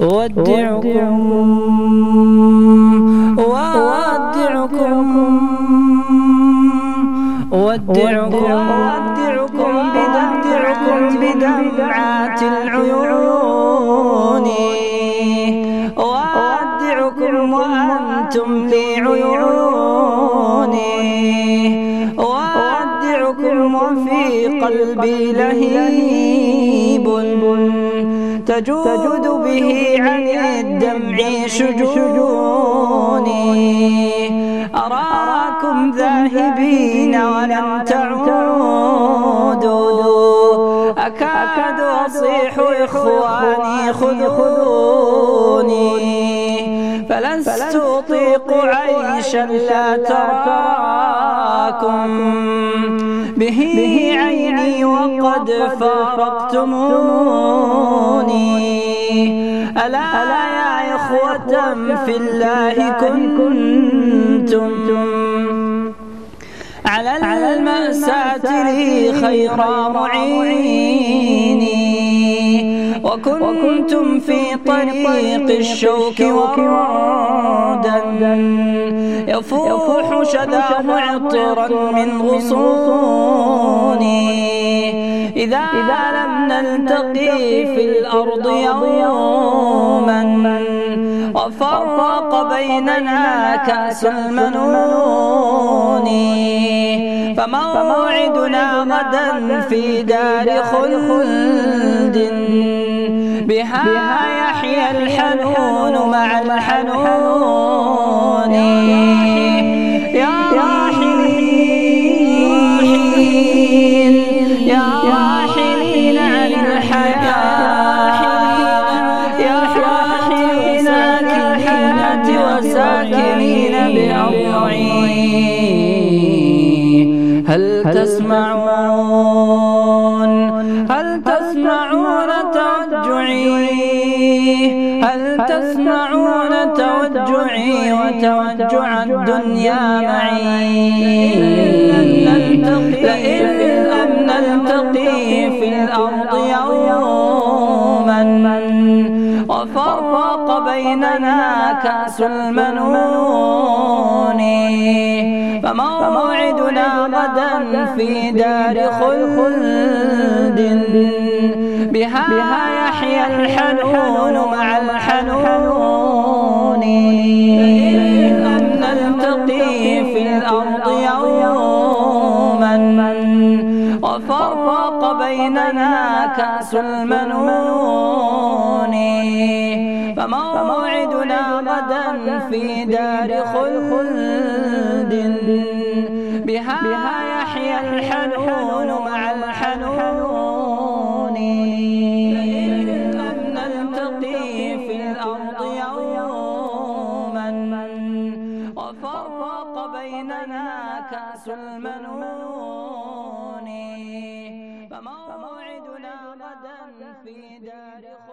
أودعكم. وأودعكم أودعكم. أودعكم بدمعكم بدمعات العيون. أودعكم وأنتم في عيوني أودعكم وفي قلبي لهيب. تجود به عن الدمع شجوني. أراكم ذاهبين ولم تعودوا. أكاد أصيح إخواني خذوني. فلست أطيق عيشا لا تراكم. به عيني وقد فارقتموني. ألا يا إخوة في الله كنتم. على المأساة لي خير معيني. وكنتم في طريق الشوك وردا يفوح شذاه عطرا من غصوني. إذا لم نلتقي في الأرض يوما وفرق بيننا كأس المنون. فموعدنا غدا في دار خلد. بها يحيى الحنون مع الحنون. بأضعي هل تسمعون؟ هل تسمعون توجعي؟ هل تسمعون توجعي وتوجع الدنيا معي؟ لئن وفرق بيننا كأس المنون. فموعدنا غدا في دار خلد. بها يحيى الحنون مع الحنون. لم نلتقي في الأرض يوما. وفرق بيننا كأس المنون. في دار خلد. بها يحيى الحنون مع الحنون. لئن لم نلتقي في الأرض يوما وفرق بيننا كأس المنون. فموعدنا غدا في دار خلد.